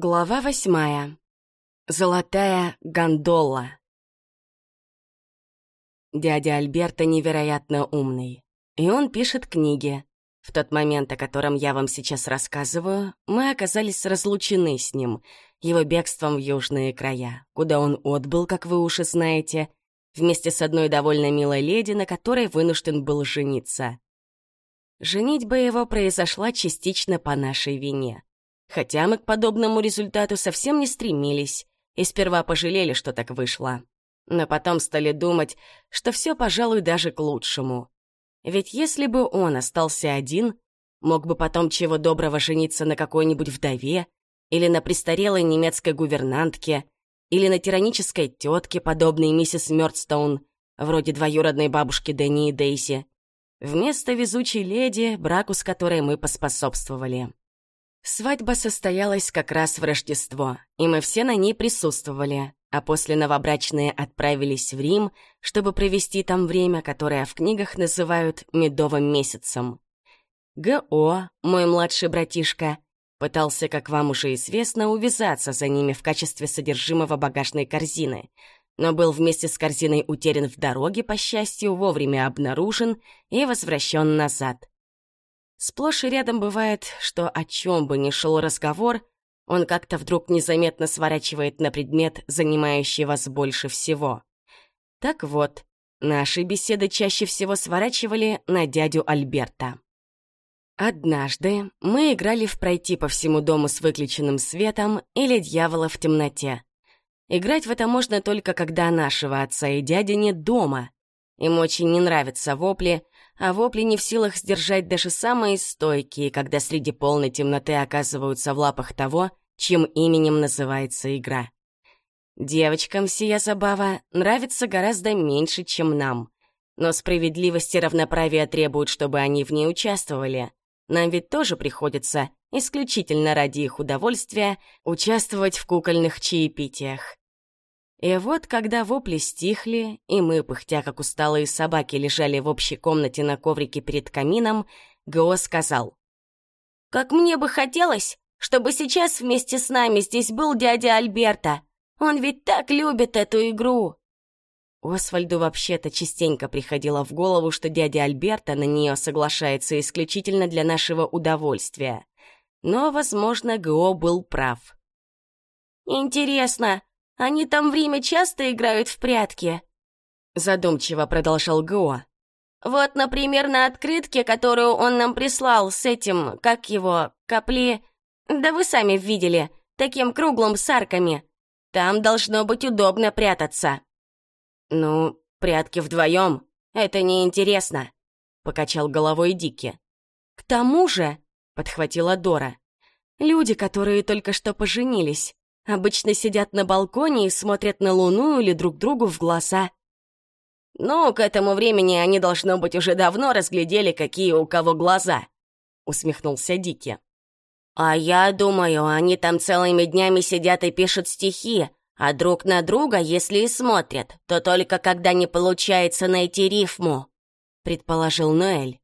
Глава восьмая. Золотая гондола. Дядя Альберто невероятно умный, и он пишет книги. В тот момент, о котором я вам сейчас рассказываю, мы оказались разлучены с ним, его бегством в южные края, куда он отбыл, как вы уже знаете, вместе с одной довольно милой леди, на которой вынужден был жениться. Женитьба его произошла частично по нашей вине — Хотя мы к подобному результату совсем не стремились и сперва пожалели, что так вышло. Но потом стали думать, что все, пожалуй, даже к лучшему. Ведь если бы он остался один, мог бы потом чего доброго жениться на какой-нибудь вдове или на престарелой немецкой гувернантке или на тиранической тетке, подобной миссис Мёрдстоун, вроде двоюродной бабушки Дэнни и Дейси, вместо везучей леди, браку с которой мы поспособствовали. Свадьба состоялась как раз в Рождество, и мы все на ней присутствовали, а после новобрачные отправились в Рим, чтобы провести там время, которое в книгах называют «медовым месяцем». Г.О., мой младший братишка, пытался, как вам уже известно, увязаться за ними в качестве содержимого багажной корзины, но был вместе с корзиной утерян в дороге, по счастью, вовремя обнаружен и возвращен назад. Сплошь и рядом бывает, что о чем бы ни шел разговор, он как-то вдруг незаметно сворачивает на предмет, занимающий вас больше всего. Так вот, наши беседы чаще всего сворачивали на дядю Альберта. Однажды мы играли в пройти по всему дому с выключенным светом или дьявола в темноте. Играть в это можно только когда нашего отца и дяди нет дома. Им очень не нравятся вопли, а вопли не в силах сдержать даже самые стойкие, когда среди полной темноты оказываются в лапах того, чьим именем называется игра. Девочкам сия забава нравится гораздо меньше, чем нам. Но справедливости и равноправия требуют, чтобы они в ней участвовали. Нам ведь тоже приходится, исключительно ради их удовольствия, участвовать в кукольных чаепитиях. И вот, когда вопли стихли, и мы, пыхтя как усталые собаки, лежали в общей комнате на коврике перед камином, Го сказал. «Как мне бы хотелось, чтобы сейчас вместе с нами здесь был дядя Альберта. Он ведь так любит эту игру!» Освальду вообще-то частенько приходило в голову, что дядя Альберта на нее соглашается исключительно для нашего удовольствия. Но, возможно, Го был прав. «Интересно, они там в Риме часто играют в прятки?» Задумчиво продолжал Гоа. «Вот, например, на открытке, которую он нам прислал с этим, как его, капли... Да вы сами видели, таким круглым с арками. Там должно быть удобно прятаться». «Ну, прятки вдвоем, это неинтересно», — покачал головой Дики. «К тому же», — подхватила Дора, — «люди, которые только что поженились, Обычно сидят на балконе и смотрят на луну или друг другу в глаза. «Ну, к этому времени они, должно быть, уже давно разглядели, какие у кого глаза», — усмехнулся Дики. «А я думаю, они там целыми днями сидят и пишут стихи, а друг на друга, если и смотрят, то только когда не получается найти рифму», — предположил Ноэль.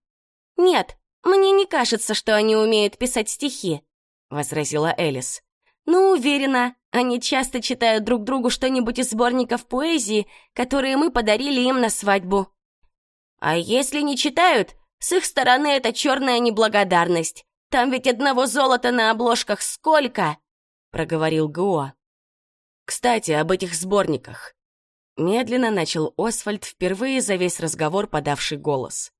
«Нет, мне не кажется, что они умеют писать стихи», — возразила Элис. «Ну, уверена, они часто читают друг другу что-нибудь из сборников поэзии, которые мы подарили им на свадьбу». «А если не читают, с их стороны это черная неблагодарность. Там ведь одного золота на обложках сколько!» — проговорил Гуа. «Кстати, об этих сборниках». Медленно начал Освальд, впервые за весь разговор подавший голос.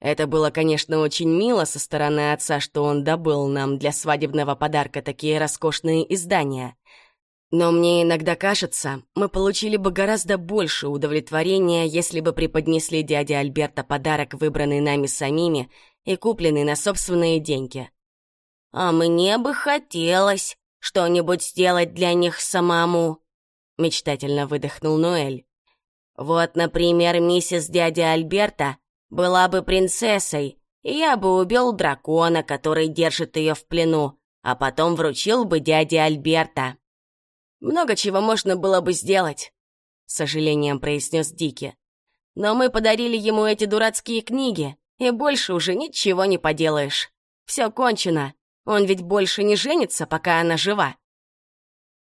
Это было, конечно, очень мило со стороны отца, что он добыл нам для свадебного подарка такие роскошные издания. Но мне иногда кажется, мы получили бы гораздо больше удовлетворения, если бы преподнесли дяде Альберта подарок, выбранный нами самими и купленный на собственные деньги. «А мне бы хотелось что-нибудь сделать для них самому», — мечтательно выдохнул Ноэль. «Вот, например, миссис дядя Альберта была бы принцессой, я бы убил дракона, который держит ее в плену, а потом вручил бы дяде Альберта. Много чего можно было бы сделать, с сожалением произнес Дики. Но мы подарили ему эти дурацкие книги, и больше уже ничего не поделаешь. Все кончено. Он ведь больше не женится, пока она жива.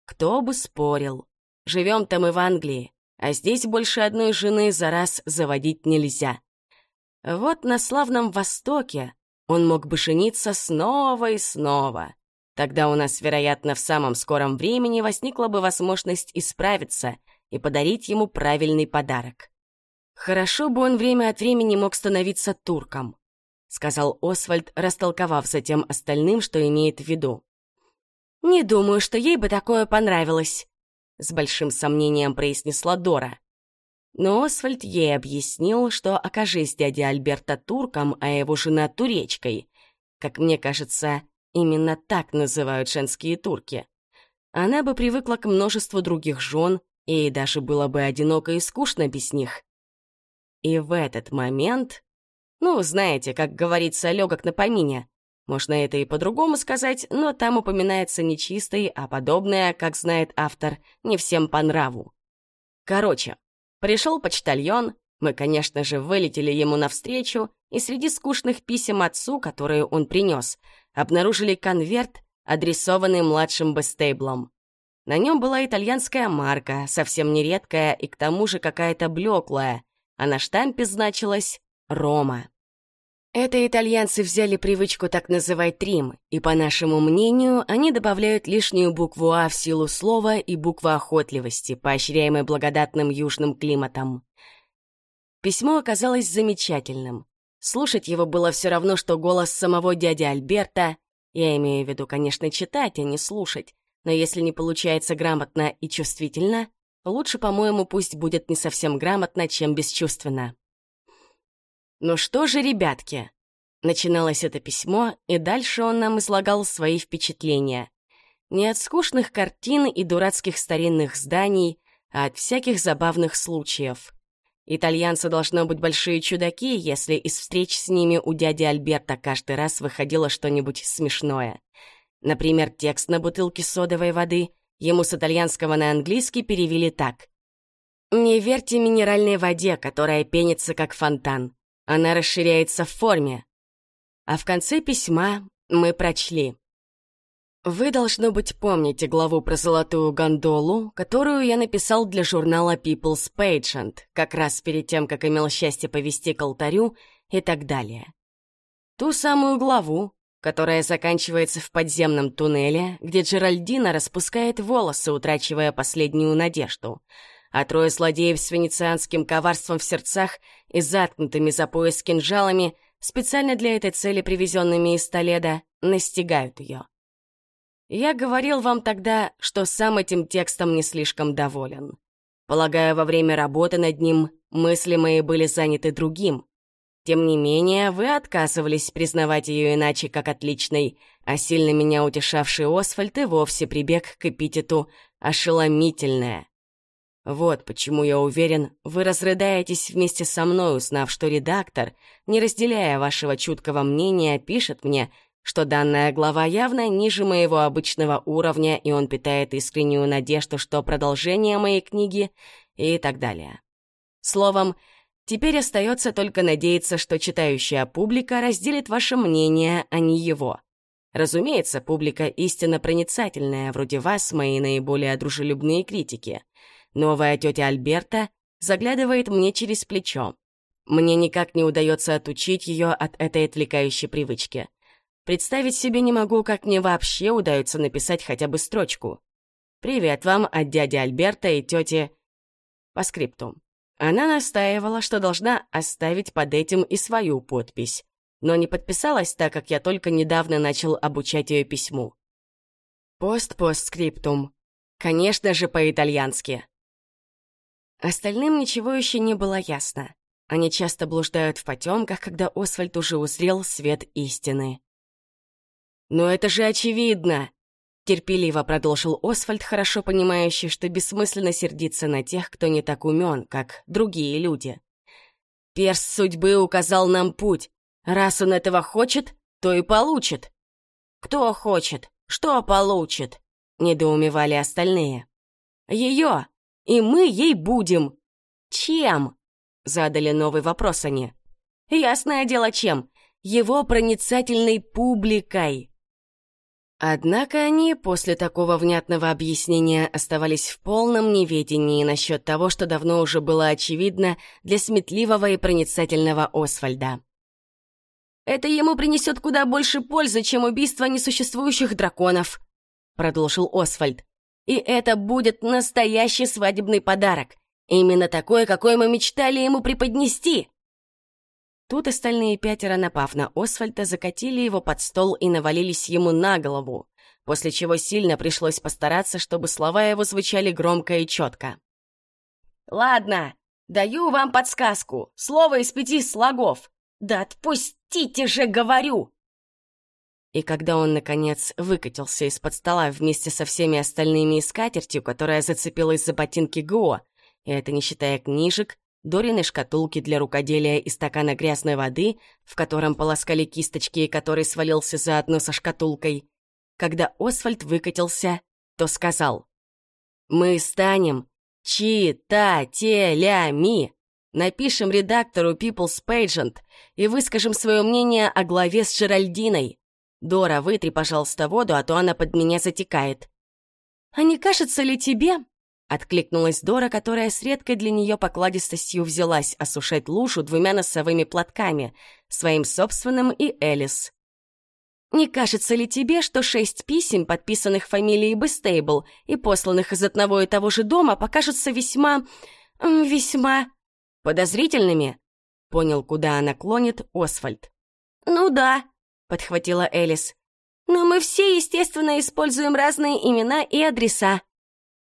Кто бы спорил. Живем-то мы в Англии, а здесь больше одной жены за раз заводить нельзя. Вот на славном Востоке он мог бы жениться снова и снова. Тогда у нас, вероятно, в самом скором времени возникла бы возможность исправиться и подарить ему правильный подарок. Хорошо бы он время от времени мог становиться турком, сказал Освальд, растолковав затем остальным, что имеет в виду. «Не думаю, что ей бы такое понравилось», — с большим сомнением произнесла Дора. Но Освальд ей объяснил, что, окажись дядя Альберта турком, а его жена туречкой, как мне кажется, именно так называют женские турки, она бы привыкла к множеству других жен, и даже было бы одиноко и скучно без них. И в этот момент, ну, знаете, как говорится, легок на помине, можно это и по-другому сказать, но там упоминается нечистый, а подобное, как знает автор, не всем по нраву. Короче, Пришел почтальон, мы, конечно же, вылетели ему навстречу, и среди скучных писем отцу, которые он принес, обнаружили конверт, адресованный младшим Бестейблом. На нем была итальянская марка, совсем нередкая и к тому же какая-то блеклая, а на штампе значилось «Рома». Это итальянцы взяли привычку так называть Рим, и, по нашему мнению, они добавляют лишнюю букву «А» в силу слова и букву охотливости, поощряемой благодатным южным климатом. Письмо оказалось замечательным. Слушать его было все равно, что голос самого дяди Альберта. Я имею в виду, конечно, читать, а не слушать. Но если не получается грамотно и чувствительно, лучше, по-моему, пусть будет не совсем грамотно, чем бесчувственно. «Ну что же, ребятки?» Начиналось это письмо, и дальше он нам излагал свои впечатления. Не от скучных картин и дурацких старинных зданий, а от всяких забавных случаев. Итальянцы должно быть большие чудаки, если из встреч с ними у дяди Альберта каждый раз выходило что-нибудь смешное. Например, текст на бутылке содовой воды ему с итальянского на английский перевели так. «Не верьте минеральной воде, которая пенится как фонтан. Она расширяется в форме. А в конце письма мы прочли. Вы, должно быть, помните главу про золотую гондолу, которую я написал для журнала People's Pageant, как раз перед тем, как имел счастье повести к алтарю и так далее. Ту самую главу, которая заканчивается в подземном туннеле, где Джеральдина распускает волосы, утрачивая последнюю надежду — а трое злодеев с венецианским коварством в сердцах и заткнутыми за пояс кинжалами, специально для этой цели привезенными из Толеда, настигают ее. Я говорил вам тогда, что сам этим текстом не слишком доволен. Полагаю, во время работы над ним мысли мои были заняты другим. Тем не менее, вы отказывались признавать ее иначе как отличной, а сильно меня утешавший Освальд и вовсе прибег к эпитету «ошеломительная». Вот почему я уверен, вы разрыдаетесь вместе со мной, узнав, что редактор, не разделяя вашего чуткого мнения, пишет мне, что данная глава явно ниже моего обычного уровня, и он питает искреннюю надежду, что продолжение моей книги и так далее. Словом, теперь остается только надеяться, что читающая публика разделит ваше мнение, а не его. Разумеется, публика истинно проницательная, вроде вас, мои наиболее дружелюбные критики — Новая тетя Альберта заглядывает мне через плечо. Мне никак не удается отучить ее от этой отвлекающей привычки. Представить себе не могу, как мне вообще удается написать хотя бы строчку. «Привет вам от дяди Альберта и тети...» По скрипту. Она настаивала, что должна оставить под этим и свою подпись, но не подписалась, так как я только недавно начал обучать ее письму. Пост-постскриптум. Конечно же, по-итальянски. Остальным ничего еще не было ясно. Они часто блуждают в потемках, когда Освальд уже узрел свет истины. «Но это же очевидно!» Терпеливо продолжил Освальд, хорошо понимающий, что бессмысленно сердиться на тех, кто не так умен, как другие люди. «Перс судьбы указал нам путь. Раз он этого хочет, то и получит». «Кто хочет? Что получит?» — недоумевали остальные. «Ее! И мы ей будем. Чем? Задали новый вопрос они. Ясное дело, чем. Его проницательной публикой. Однако они после такого внятного объяснения оставались в полном неведении насчет того, что давно уже было очевидно для сметливого и проницательного Освальда. «Это ему принесет куда больше пользы, чем убийство несуществующих драконов», — продолжил Освальд. «И это будет настоящий свадебный подарок. Именно такой, какой мы мечтали ему преподнести!» Тут остальные пятеро, напав на Освальда, закатили его под стол и навалились ему на голову, после чего сильно пришлось постараться, чтобы слова его звучали громко и четко. «Ладно, даю вам подсказку. Слово из пяти слогов. Да отпустите же, говорю!» И когда он, наконец, выкатился из-под стола вместе со всеми остальными и скатертью, которая зацепилась за ботинки Гуо, и это не считая книжек, Дориной шкатулки для рукоделия и стакана грязной воды, в котором полоскали кисточки и который свалился заодно со шкатулкой. Когда Освальд выкатился, то сказал «Мы станем читателями, напишем редактору People's Pageant и выскажем свое мнение о главе с Жеральдиной. Дора, вытри, пожалуйста, воду, а то она под меня затекает». «А не кажется ли тебе, Откликнулась Дора, которая с редкой для нее покладистостью взялась осушать лужу двумя носовыми платками, своим собственным и Элис. «Не кажется ли тебе, что шесть писем, подписанных фамилией Бестейбл и посланных из одного и того же дома, покажутся весьма... весьма... подозрительными?» Понял, куда она клонит Освальд. «Ну да», — подхватила Элис. «Но мы все, естественно, используем разные имена и адреса.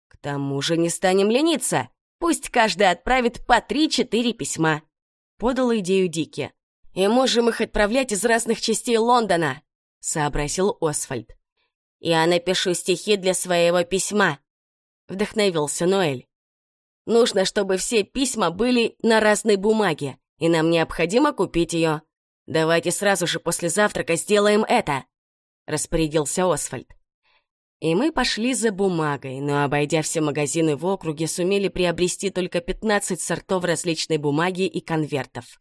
К тому же не станем лениться. Пусть каждый отправит по три-четыре письма. Подал идею Дики. И можем их отправлять из разных частей Лондона, сообразил Освальд. Я напишу стихи для своего письма. Вдохновился Ноэль. Нужно, чтобы все письма были на разной бумаге, и нам необходимо купить ее. Давайте сразу же после завтрака сделаем это, распорядился Освальд. И мы пошли за бумагой, но, обойдя все магазины в округе, сумели приобрести только 15 сортов различной бумаги и конвертов.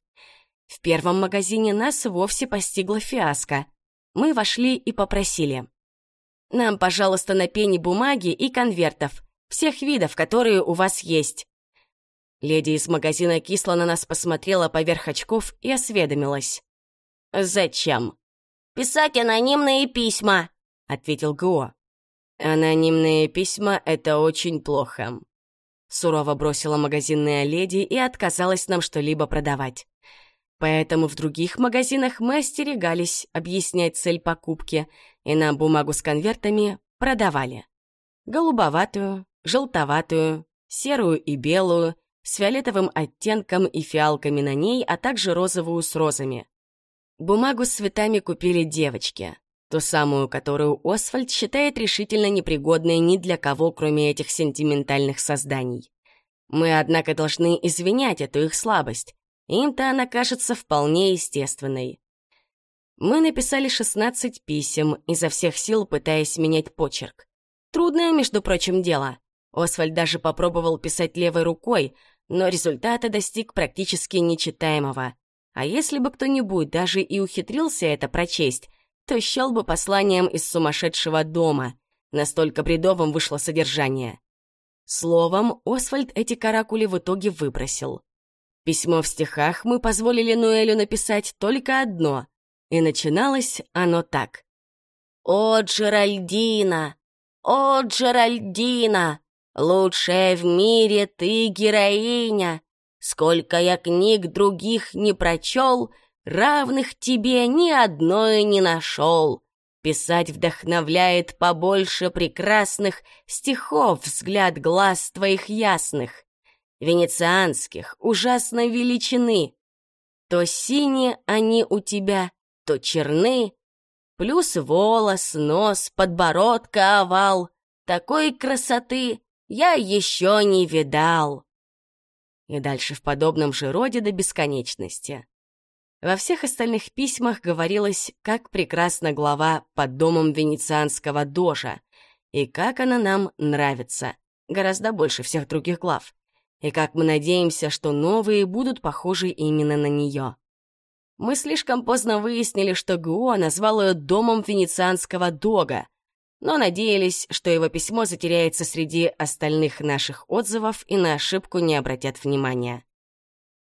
В первом магазине нас вовсе постигла фиаско. Мы вошли и попросили. «Нам, пожалуйста, на пени бумаги и конвертов, всех видов, которые у вас есть». Леди из магазина кисло на нас посмотрела поверх очков и осведомилась. «Зачем?» «Писать анонимные письма», — ответил Гуо. «Анонимные письма — это очень плохо», — сурово бросила магазинная леди и отказалась нам что-либо продавать. Поэтому в других магазинах мы остерегались объяснять цель покупки, и нам бумагу с конвертами продавали. Голубоватую, желтоватую, серую и белую, с фиолетовым оттенком и фиалками на ней, а также розовую с розами. Бумагу с цветами купили девочки. Ту самую, которую Освальд считает решительно непригодной ни для кого, кроме этих сентиментальных созданий. Мы, однако, должны извинять эту их слабость. Им-то она кажется вполне естественной. Мы написали 16 писем, изо всех сил пытаясь менять почерк. Трудное, между прочим, дело. Освальд даже попробовал писать левой рукой, но результата достиг практически нечитаемого. А если бы кто-нибудь даже и ухитрился это прочесть, то счел бы посланием из сумасшедшего дома. Настолько бредовым вышло содержание. Словом, Освальд эти каракули в итоге выбросил. Письмо в стихах мы позволили Ноэлю написать только одно, и начиналось оно так. «О, Джеральдина! О, Джеральдина! Лучшая в мире ты героиня! Сколько я книг других не прочел — равных тебе ни одной не нашел. Писать вдохновляет побольше прекрасных стихов взгляд глаз твоих ясных, венецианских, ужасной величины. То синие они у тебя, то черны, плюс волос, нос, подбородка, овал. Такой красоты я еще не видал. И дальше в подобном же роде до бесконечности. Во всех остальных письмах говорилось, как прекрасна глава под домом венецианского дожа, и как она нам нравится, гораздо больше всех других глав, и как мы надеемся, что новые будут похожи именно на нее. Мы слишком поздно выяснили, что Гуо назвал ее домом венецианского дога, но надеялись, что его письмо затеряется среди остальных наших отзывов и на ошибку не обратят внимания.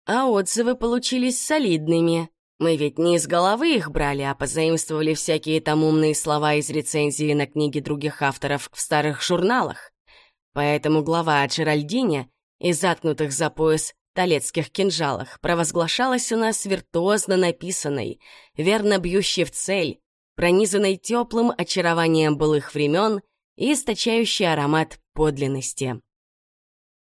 А отзывы получились солидными. Мы ведь не из головы их брали, а позаимствовали всякие там умные слова из рецензии на книги других авторов в старых журналах. Поэтому глава о Джеральдине и заткнутых за пояс талецких кинжалах провозглашалась у нас виртуозно написанной, верно бьющей в цель, пронизанной теплым очарованием былых времен и источающей аромат подлинности.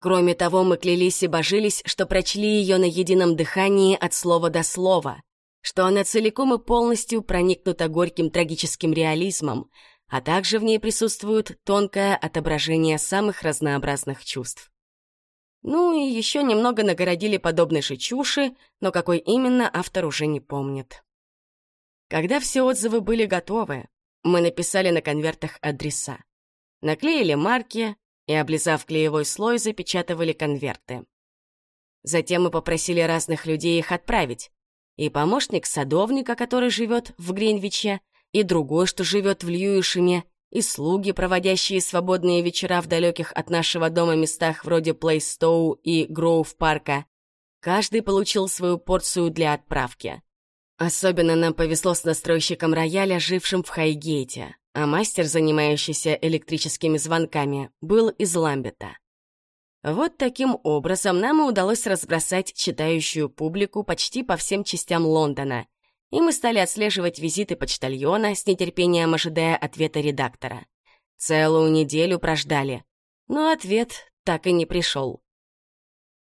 Кроме того, мы клялись и божились, что прочли ее на едином дыхании от слова до слова, что она целиком и полностью проникнута горьким трагическим реализмом, а также в ней присутствует тонкое отображение самых разнообразных чувств. Ну и еще немного нагородили подобной же чуши, но какой именно автор уже не помнит. Когда все отзывы были готовы, мы написали на конвертах адреса. Наклеили марки и, облизав клеевой слой, запечатывали конверты. Затем мы попросили разных людей их отправить. И помощник садовника, который живет в Гринвиче, и другой, что живет в Льюишеме, и слуги, проводящие свободные вечера в далеких от нашего дома местах вроде Плейстоу и Гроув-парка. Каждый получил свою порцию для отправки. Особенно нам повезло с настройщиком рояля, жившим в Хайгейте, а мастер, занимающийся электрическими звонками, был из Ламбета. Вот таким образом нам и удалось разбросать читающую публику почти по всем частям Лондона, и мы стали отслеживать визиты почтальона, с нетерпением ожидая ответа редактора. Целую неделю прождали, но ответ так и не пришел.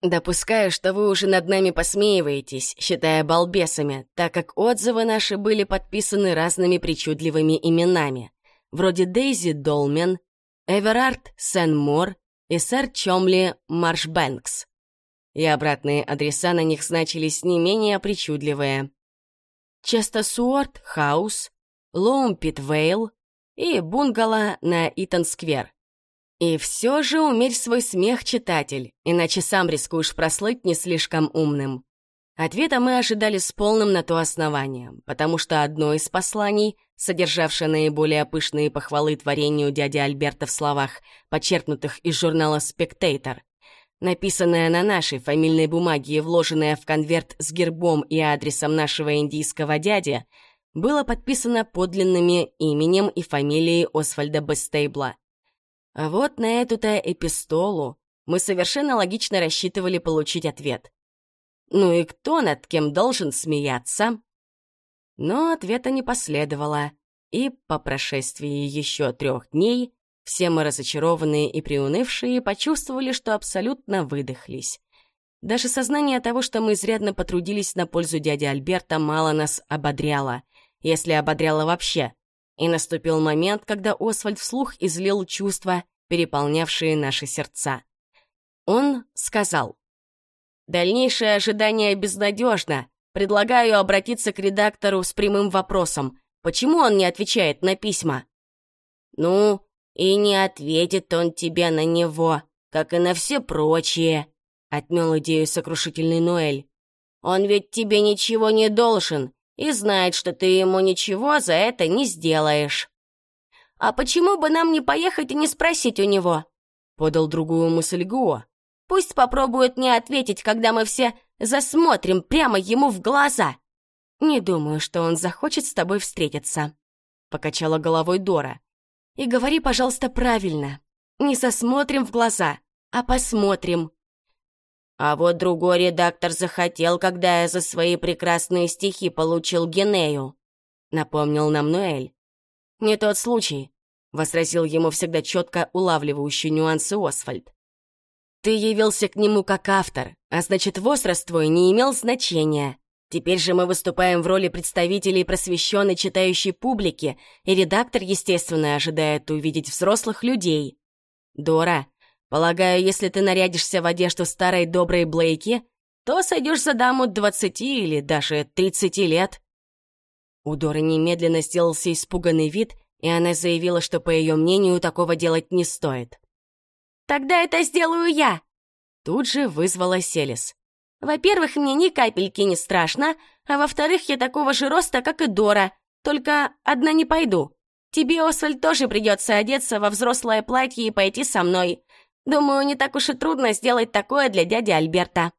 Допускаю, что вы уже над нами посмеиваетесь, считая балбесами, так как отзывы наши были подписаны разными причудливыми именами, вроде Дейзи Долмен, Эверард Сен-Мор и сэр Чомли Маршбэнкс. И обратные адреса на них значились не менее причудливые. Честасуорт Хаус, Лоумпит Вейл и бунгало на Итон-сквер. И все же умерь свой смех, читатель, иначе сам рискуешь прослыть не слишком умным. Ответа мы ожидали с полным на то основанием, потому что одно из посланий, содержавшее наиболее пышные похвалы творению дяди Альберта в словах, подчеркнутых из журнала «Спектейтор», написанное на нашей фамильной бумаге и вложенное в конверт с гербом и адресом нашего индийского дяди, было подписано подлинными именем и фамилией Освальда Бестейбла. А вот на эту-то эпистолу мы совершенно логично рассчитывали получить ответ. Ну и кто над кем должен смеяться? Но ответа не последовало, и по прошествии еще трех дней все мы разочарованные и приунывшие почувствовали, что абсолютно выдохлись. Даже сознание того, что мы изрядно потрудились на пользу дяди Альберта, мало нас ободряло, если ободряло вообще — и наступил момент, когда Освальд вслух излил чувства, переполнявшие наши сердца. Он сказал, «Дальнейшее ожидание безнадежно. Предлагаю обратиться к редактору с прямым вопросом. Почему он не отвечает на письма?» «Ну, и не ответит он тебе на него, как и на все прочие», — отмел идею сокрушительный Ноэль. «Он ведь тебе ничего не должен, и знает, что ты ему ничего за это не сделаешь. «А почему бы нам не поехать и не спросить у него?» — подал другую мысль Гуо. «Пусть попробует не ответить, когда мы все засмотрим прямо ему в глаза». «Не думаю, что он захочет с тобой встретиться», — покачала головой Дора. «И говори, пожалуйста, правильно. Не засмотрим в глаза, а посмотрим. А вот другой редактор захотел, когда я за свои прекрасные стихи получил Генею», — напомнил нам Ноэль. «Не тот случай», — возразил ему всегда четко улавливающий нюансы Освальд. «Ты явился к нему как автор, а значит, возраст твой не имел значения. Теперь же мы выступаем в роли представителей просвещенной читающей публики, и редактор, естественно, ожидает увидеть взрослых людей. Дора, Полагаю, если ты нарядишься в одежду старой доброй Блейки, то сойдешь за даму двадцати или даже тридцати лет». У Доры немедленно сделался испуганный вид, и она заявила, что, по ее мнению, такого делать не стоит. «Тогда это сделаю я!» Тут же вызвала Селис. «Во-первых, мне ни капельки не страшно, а во-вторых, я такого же роста, как и Дора, только одна не пойду. Тебе, Освальд, тоже придется одеться во взрослое платье и пойти со мной. Думаю, не так уж и трудно сделать такое для дяди Альберта».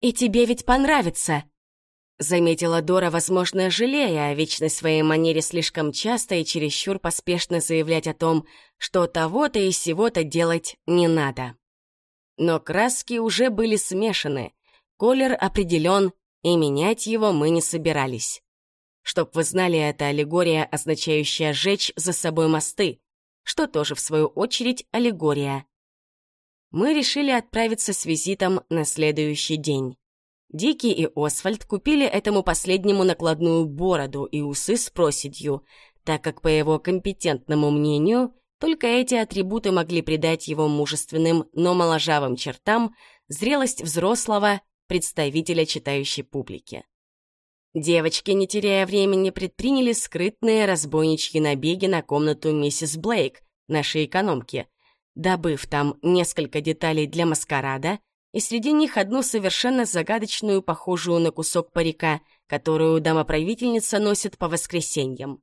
«И тебе ведь понравится», — заметила Дора, возможно, жалея о вечной своей манере слишком часто и чересчур поспешно заявлять о том, что того-то и сего-то делать не надо. Но краски уже были смешаны, колер определен, и менять его мы не собирались. Чтоб вы знали, это аллегория, означающая «жечь за собой мосты», что тоже, в свою очередь, аллегория. Мы решили отправиться с визитом на следующий день. Дики и Освальд купили этому последнему накладную бороду и усы с проседью, так как, по его компетентному мнению, только эти атрибуты могли придать его мужественным, но моложавым чертам зрелость взрослого представителя читающей публики. Девочки, не теряя времени, предприняли скрытные разбойничьи набеги на комнату миссис Блейк, нашей экономки, добыв там несколько деталей для маскарада, и среди них одну совершенно загадочную, похожую на кусок парика, которую домоправительница носит по воскресеньям.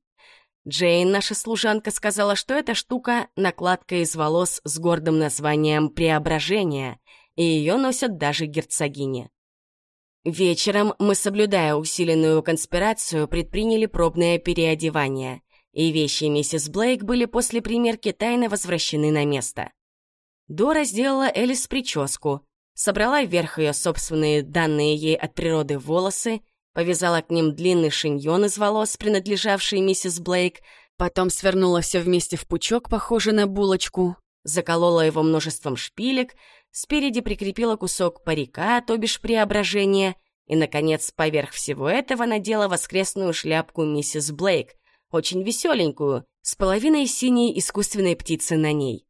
Джейн, наша служанка, сказала, что эта штука — накладка из волос с гордым названием «Преображение», и ее носят даже герцогини. Вечером мы, соблюдая усиленную конспирацию, предприняли пробное переодевание, и вещи миссис Блейк были после примерки тайно возвращены на место. Дора сделала Элис прическу, собрала вверх ее собственные данные ей от природы волосы, повязала к ним длинный шиньон из волос, принадлежавший миссис Блейк, потом свернула все вместе в пучок, похожий на булочку, заколола его множеством шпилек, спереди прикрепила кусок парика, то бишь преображения, и, наконец, поверх всего этого надела воскресную шляпку миссис Блейк, очень веселенькую, с половиной синей искусственной птицы на ней.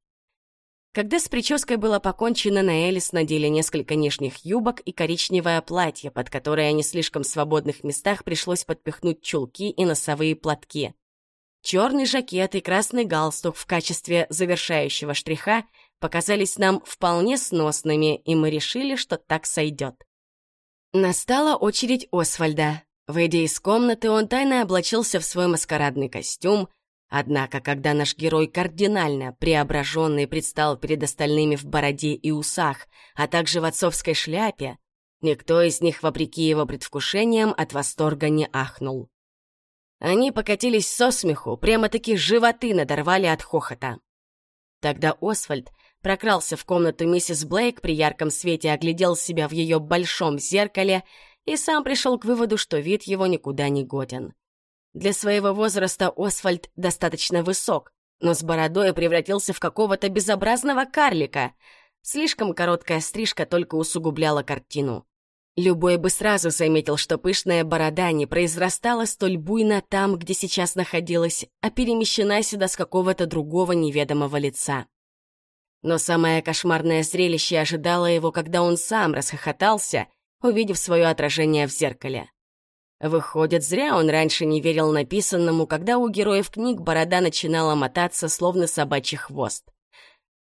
Когда с прической было покончено, на Элис надели несколько нижних юбок и коричневое платье, под которое не слишком свободных местах пришлось подпихнуть чулки и носовые платки. Черный жакет и красный галстук в качестве завершающего штриха показались нам вполне сносными, и мы решили, что так сойдет. Настала очередь Освальда. Выйдя из комнаты, он тайно облачился в свой маскарадный костюм, однако, когда наш герой кардинально преображенный предстал перед остальными в бороде и усах, а также в отцовской шляпе, никто из них, вопреки его предвкушениям, от восторга не ахнул. Они покатились со смеху, прямо-таки животы надорвали от хохота. Тогда Освальд прокрался в комнату миссис Блейк, при ярком свете оглядел себя в ее большом зеркале и сам пришел к выводу, что вид его никуда не годен. Для своего возраста Освальд достаточно высок, но с бородой превратился в какого-то безобразного карлика. Слишком короткая стрижка только усугубляла картину. Любой бы сразу заметил, что пышная борода не произрастала столь буйно там, где сейчас находилась, а перемещена сюда с какого-то другого неведомого лица. Но самое кошмарное зрелище ожидало его, когда он сам расхохотался, увидев свое отражение в зеркале. Выходит, зря он раньше не верил написанному, когда у героев книг борода начинала мотаться, словно собачий хвост.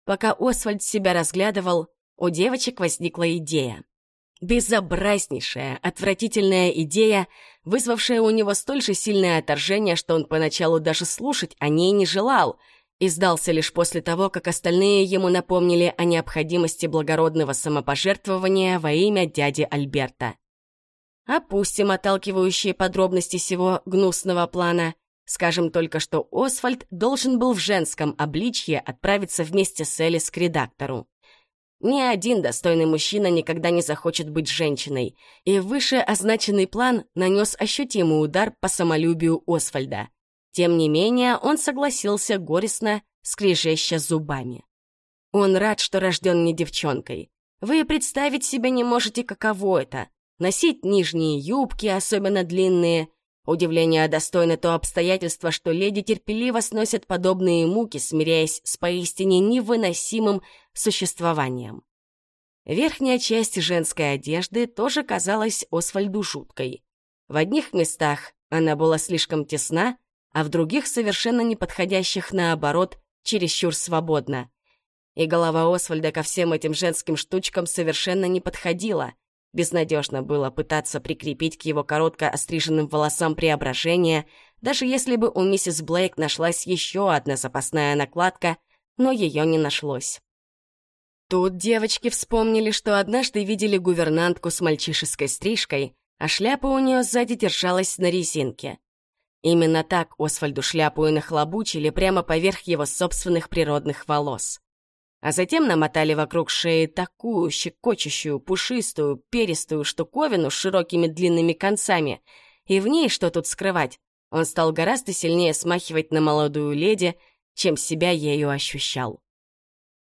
Пока Освальд себя разглядывал, у девочек возникла идея. Безобразнейшая, отвратительная идея, вызвавшая у него столь же сильное отторжение, что он поначалу даже слушать о ней не желал — и сдался лишь после того, как остальные ему напомнили о необходимости благородного самопожертвования во имя дяди Альберта. Опустим отталкивающие подробности сего гнусного плана. Скажем только, что Освальд должен был в женском обличье отправиться вместе с Элис к редактору. Ни один достойный мужчина никогда не захочет быть женщиной, и выше означенный план нанес ощутимый удар по самолюбию Освальда — тем не менее, он согласился горестно, скрежеща зубами. Он рад, что рожден не девчонкой. Вы представить себе не можете, каково это — носить нижние юбки, особенно длинные. Удивление достойно то обстоятельство, что леди терпеливо сносят подобные муки, смиряясь с поистине невыносимым существованием. Верхняя часть женской одежды тоже казалась Освальду жуткой. В одних местах она была слишком тесна, а в других, совершенно неподходящих, наоборот, чересчур свободно. И голова Освальда ко всем этим женским штучкам совершенно не подходила. Безнадежно было пытаться прикрепить к его коротко остриженным волосам преображение, даже если бы у миссис Блейк нашлась еще одна запасная накладка, но ее не нашлось. Тут девочки вспомнили, что однажды видели гувернантку с мальчишеской стрижкой, а шляпа у нее сзади держалась на резинке. Именно так Освальду шляпу и нахлобучили прямо поверх его собственных природных волос. А затем намотали вокруг шеи такую щекочущую, пушистую, перистую штуковину с широкими длинными концами, и в ней, что тут скрывать, он стал гораздо сильнее смахивать на молодую леди, чем себя ею ощущал.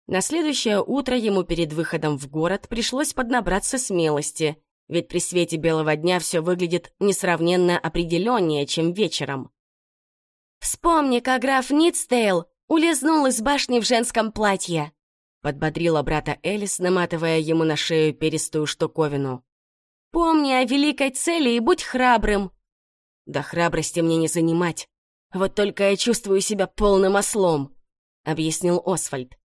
На следующее утро ему перед выходом в город пришлось поднабраться смелости, ведь при свете белого дня все выглядит несравненно определеннее, чем вечером. «Вспомни, как граф Нитстейл улизнул из башни в женском платье», подбодрила брата Элис, наматывая ему на шею перистую штуковину. «Помни о великой цели и будь храбрым». «Да храбрости мне не занимать. Вот только я чувствую себя полным ослом», — объяснил Освальд.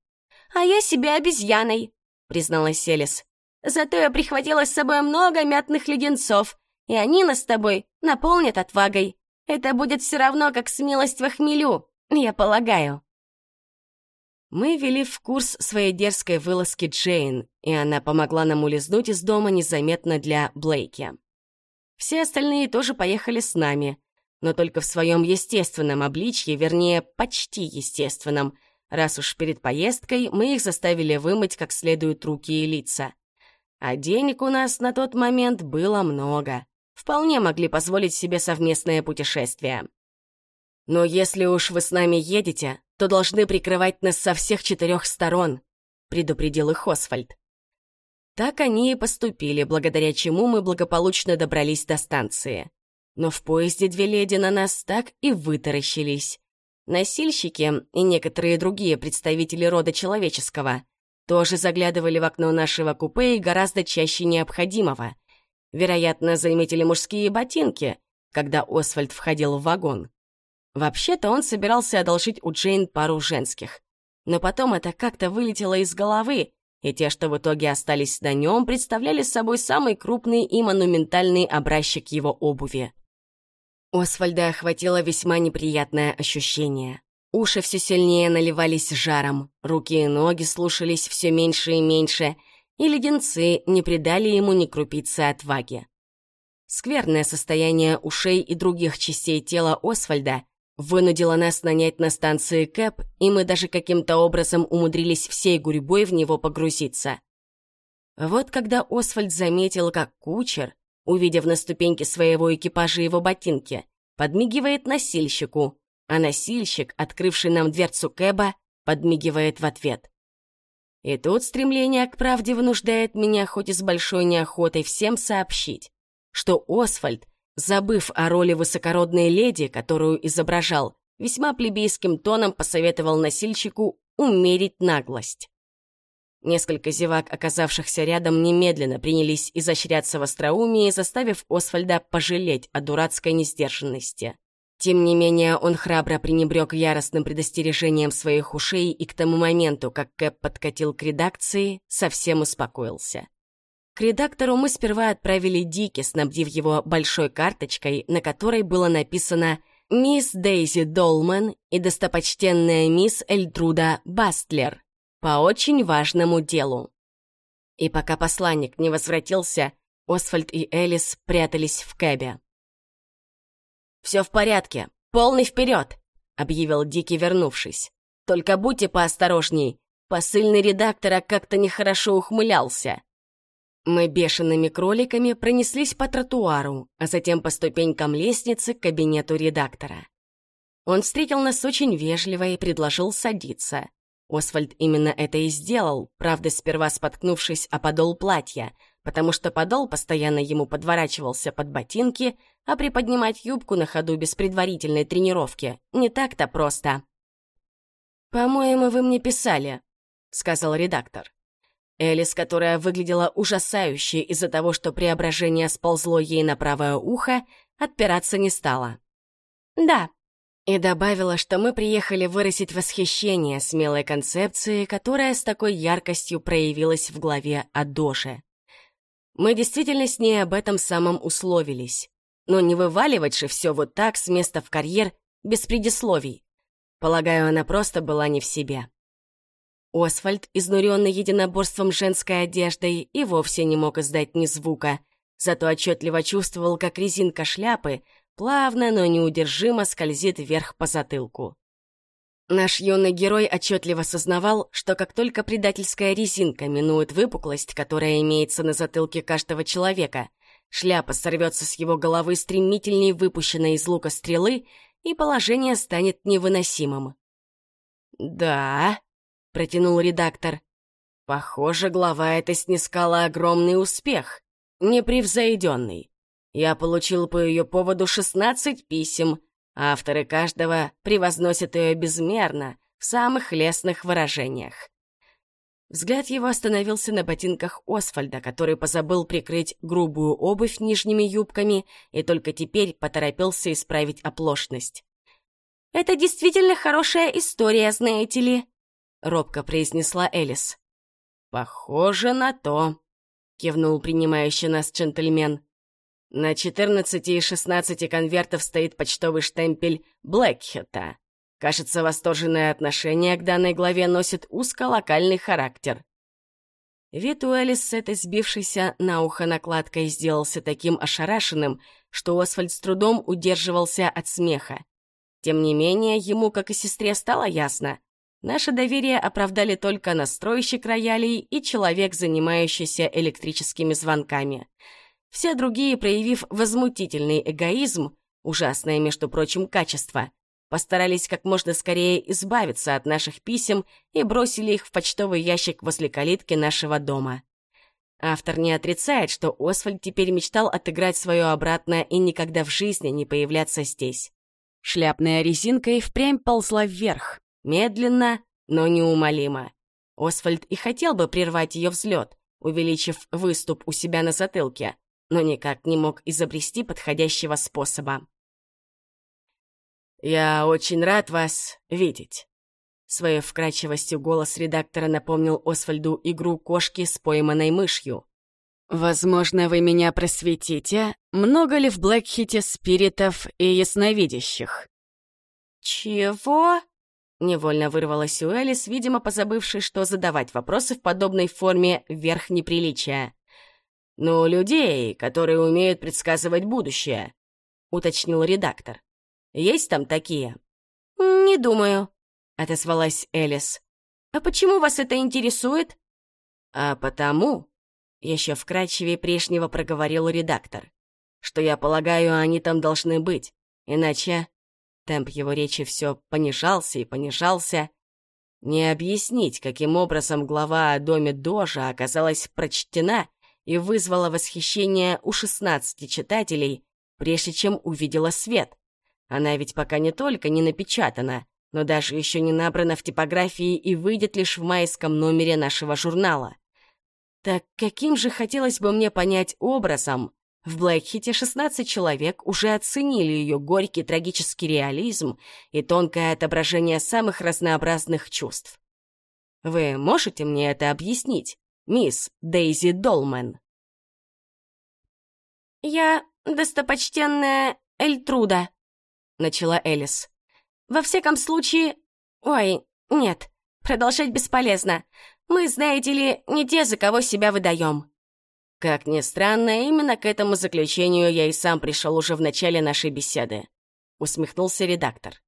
«А я себя обезьяной», — призналась Селис. «Зато я прихватила с собой много мятных леденцов, и они нас с тобой наполнят отвагой. Это будет все равно, как смелость в хмелю, я полагаю». Мы вели в курс своей дерзкой вылазки Джейн, и она помогла нам улизнуть из дома незаметно для Блейки. Все остальные тоже поехали с нами, но только в своем естественном обличье, вернее, почти естественном — раз уж перед поездкой мы их заставили вымыть как следует руки и лица. А денег у нас на тот момент было много. Вполне могли позволить себе совместное путешествие. «Но если уж вы с нами едете, то должны прикрывать нас со всех четырех сторон», — предупредил их Освальд. Так они и поступили, благодаря чему мы благополучно добрались до станции. Но в поезде две леди на нас так и вытаращились. Носильщики и некоторые другие представители рода человеческого тоже заглядывали в окно нашего купе и гораздо чаще необходимого. Вероятно, заметили мужские ботинки, когда Освальд входил в вагон. Вообще-то он собирался одолжить у Джейн пару женских. Но потом это как-то вылетело из головы, и те, что в итоге остались на нем, представляли собой самый крупный и монументальный образчик его обуви. Освальда охватило весьма неприятное ощущение. Уши все сильнее наливались жаром, руки и ноги слушались все меньше и меньше, и леденцы не придали ему ни крупицы отваги. Скверное состояние ушей и других частей тела Освальда вынудило нас нанять на станции Кэп, и мы даже каким-то образом умудрились всей гурьбой в него погрузиться. Вот когда Освальд заметил, как кучер, увидев на ступеньке своего экипажа его ботинки, подмигивает носильщику, а носильщик, открывший нам дверцу Кэба, подмигивает в ответ. И тут стремление к правде вынуждает меня хоть и с большой неохотой всем сообщить, что Освальд, забыв о роли высокородной леди, которую изображал, весьма плебейским тоном посоветовал носильщику умерить наглость. Несколько зевак, оказавшихся рядом, немедленно принялись изощряться в остроумии, заставив Освальда пожалеть о дурацкой несдержанности. Тем не менее, он храбро пренебрег яростным предостережением своих ушей и к тому моменту, как Кэп подкатил к редакции, совсем успокоился. К редактору мы сперва отправили Дики, снабдив его большой карточкой, на которой было написано «Мисс Дейзи Долман и достопочтенная мисс Эльтруда Бастлер» по очень важному делу. И пока посланник не возвратился, Освальд и Элис прятались в кэбе. «Все в порядке, полный вперед!» — объявил Дики, вернувшись. «Только будьте поосторожней, посыльный редактора как-то нехорошо ухмылялся». Мы бешеными кроликами пронеслись по тротуару, а затем по ступенькам лестницы к кабинету редактора. Он встретил нас очень вежливо и предложил садиться. Освальд именно это и сделал, правда, сперва споткнувшись о подол платья, потому что подол постоянно ему подворачивался под ботинки, а приподнимать юбку на ходу без предварительной тренировки не так-то просто. «По-моему, вы мне писали», — сказал редактор. Элис, которая выглядела ужасающе из-за того, что преображение сползло ей на правое ухо, отпираться не стала. «Да», и добавила, что мы приехали выразить восхищение смелой концепции, которая с такой яркостью проявилась в главе о Доше. Мы действительно с ней об этом самом условились. Но не вываливать же все вот так с места в карьер без предисловий. Полагаю, она просто была не в себе. Освальд, изнуренный единоборством женской одеждой, и вовсе не мог издать ни звука, зато отчетливо чувствовал, как резинка шляпы плавно, но неудержимо скользит вверх по затылку. Наш юный герой отчетливо сознавал, что как только предательская резинка минует выпуклость, которая имеется на затылке каждого человека, шляпа сорвется с его головы стремительней выпущенной из лука стрелы, и положение станет невыносимым. «Да», — протянул редактор, — «похоже, глава эта снискала огромный успех, непревзойденный. Я получил по ее поводу 16 писем, Авторы каждого превозносят ее безмерно, в самых лестных выражениях. Взгляд его остановился на ботинках Освальда, который позабыл прикрыть грубую обувь нижними юбками и только теперь поторопился исправить оплошность. «Это действительно хорошая история, знаете ли», — робко произнесла Элис. «Похоже на то», — кивнул принимающий нас джентльмен. На 14 и 16 конвертов стоит почтовый штемпель Блэкхета. Кажется, восторженное отношение к данной главе носит узколокальный характер. Вид у Элис с этой сбившейся на ухо накладкой сделался таким ошарашенным, что Освальд с трудом удерживался от смеха. Тем не менее, ему, как и сестре, стало ясно. Наше доверие оправдали только настройщик роялей и человек, занимающийся электрическими звонками — все другие, проявив возмутительный эгоизм, ужасное, между прочим, качество, постарались как можно скорее избавиться от наших писем и бросили их в почтовый ящик возле калитки нашего дома. Автор не отрицает, что Освальд теперь мечтал отыграть свое обратно и никогда в жизни не появляться здесь. Шляпная резинка и впрямь ползла вверх, медленно, но неумолимо. Освальд и хотел бы прервать ее взлет, увеличив выступ у себя на затылке, но никак не мог изобрести подходящего способа. «Я очень рад вас видеть», — своей вкрадчивостью голос редактора напомнил Освальду игру кошки с пойманной мышью. «Возможно, вы меня просветите, много ли в Блэкхите спиритов и ясновидящих?» «Чего?» — невольно вырвалась у Элис, видимо, позабывшей, что задавать вопросы в подобной форме — верх неприличия. «Ну, людей, которые умеют предсказывать будущее», — уточнил редактор. «Есть там такие?» «Не думаю», — отозвалась Элис. «А почему вас это интересует?» «А потому», — еще вкрадчивее прежнего проговорил редактор, «что я полагаю, они там должны быть, иначе...» Темп его речи все понижался и понижался. Не объяснить, каким образом глава о доме Дожа оказалась прочтена и вызвала восхищение у 16 читателей, прежде чем увидела свет. Она ведь пока не только не напечатана, но даже еще не набрана в типографии и выйдет лишь в майском номере нашего журнала. Так каким же хотелось бы мне понять образом? В Блэкхите 16 человек уже оценили ее горький трагический реализм и тонкое отображение самых разнообразных чувств. Вы можете мне это объяснить? Мисс Дейзи Долмен. «Я достопочтенная Эльтруда», — начала Элис. «Во всяком случае... Ой, нет, продолжать бесполезно. Мы, знаете ли, не те, за кого себя выдаем». Как ни странно, именно к этому заключению я и сам пришел уже в начале нашей беседы. Усмехнулся редактор.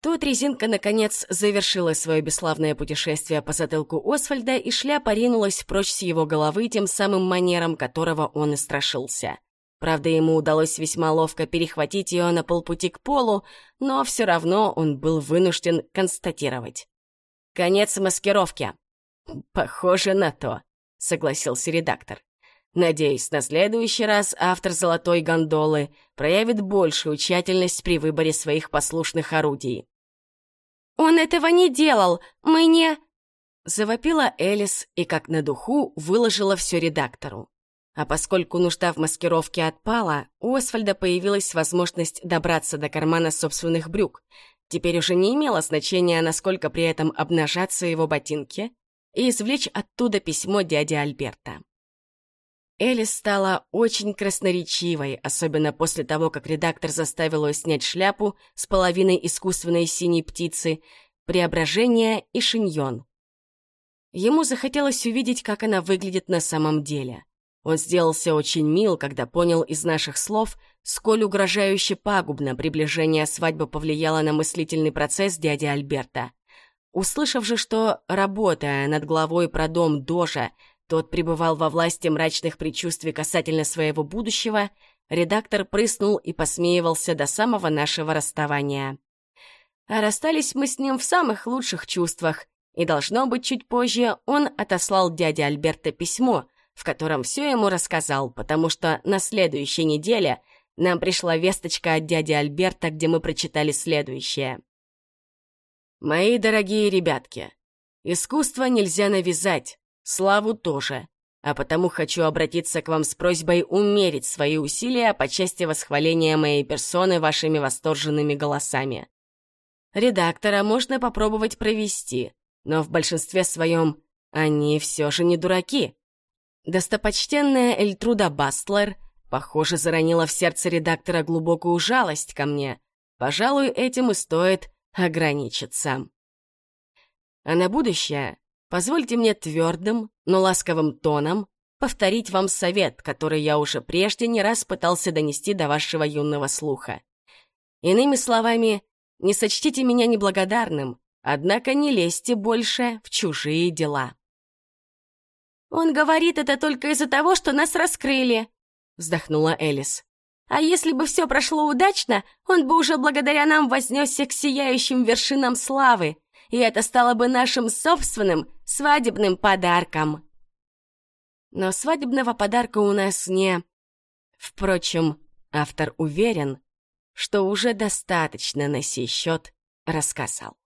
Тут резинка, наконец, завершила свое бесславное путешествие по затылку Освальда, и шляпа ринулась прочь с его головы тем самым манером, которого он и страшился. Правда, ему удалось весьма ловко перехватить ее на полпути к полу, но все равно он был вынужден констатировать. «Конец маскировки». «Похоже на то», — согласился редактор. «Надеюсь, на следующий раз автор «Золотой гондолы» проявит большую тщательность при выборе своих послушных орудий. «Он этого не делал! Мы не...» Завопила Элис и как на духу выложила все редактору. А поскольку нужда в маскировке отпала, у Освальда появилась возможность добраться до кармана собственных брюк. Теперь уже не имело значения, насколько при этом обнажатся его ботинки, и извлечь оттуда письмо дяди Альберта. Элис стала очень красноречивой, особенно после того, как редактор заставил ее снять шляпу с половиной искусственной синей птицы, преображение и шиньон. Ему захотелось увидеть, как она выглядит на самом деле. Он сделался очень мил, когда понял из наших слов, сколь угрожающе пагубно приближение свадьбы повлияло на мыслительный процесс дяди Альберта. Услышав же, что, работая над главой про дом Дожа, тот пребывал во власти мрачных предчувствий касательно своего будущего, редактор прыснул и посмеивался до самого нашего расставания. А расстались мы с ним в самых лучших чувствах, и, должно быть, чуть позже он отослал дяде Альберта письмо, в котором все ему рассказал, потому что на следующей неделе нам пришла весточка от дяди Альберта, где мы прочитали следующее. «Мои дорогие ребятки, искусство нельзя навязать, славу тоже, а потому хочу обратиться к вам с просьбой умерить свои усилия по части восхваления моей персоны вашими восторженными голосами. Редактора можно попробовать провести, но в большинстве своем они все же не дураки. Достопочтенная Эльтруда Бастлер, похоже, заронила в сердце редактора глубокую жалость ко мне. Пожалуй, этим и стоит ограничиться. А на будущее позвольте мне твердым, но ласковым тоном повторить вам совет, который я уже прежде не раз пытался донести до вашего юного слуха. Иными словами, не сочтите меня неблагодарным, однако не лезьте больше в чужие дела. «Он говорит это только из-за того, что нас раскрыли», — вздохнула Элис. «А если бы все прошло удачно, он бы уже благодаря нам вознесся к сияющим вершинам славы, и это стало бы нашим собственным свадебным подарком». Но свадебного подарка у нас не... Впрочем, автор уверен, что уже достаточно на сей счет рассказал.